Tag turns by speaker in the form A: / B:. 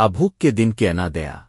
A: آبھوک کے دن کے انا دیا۔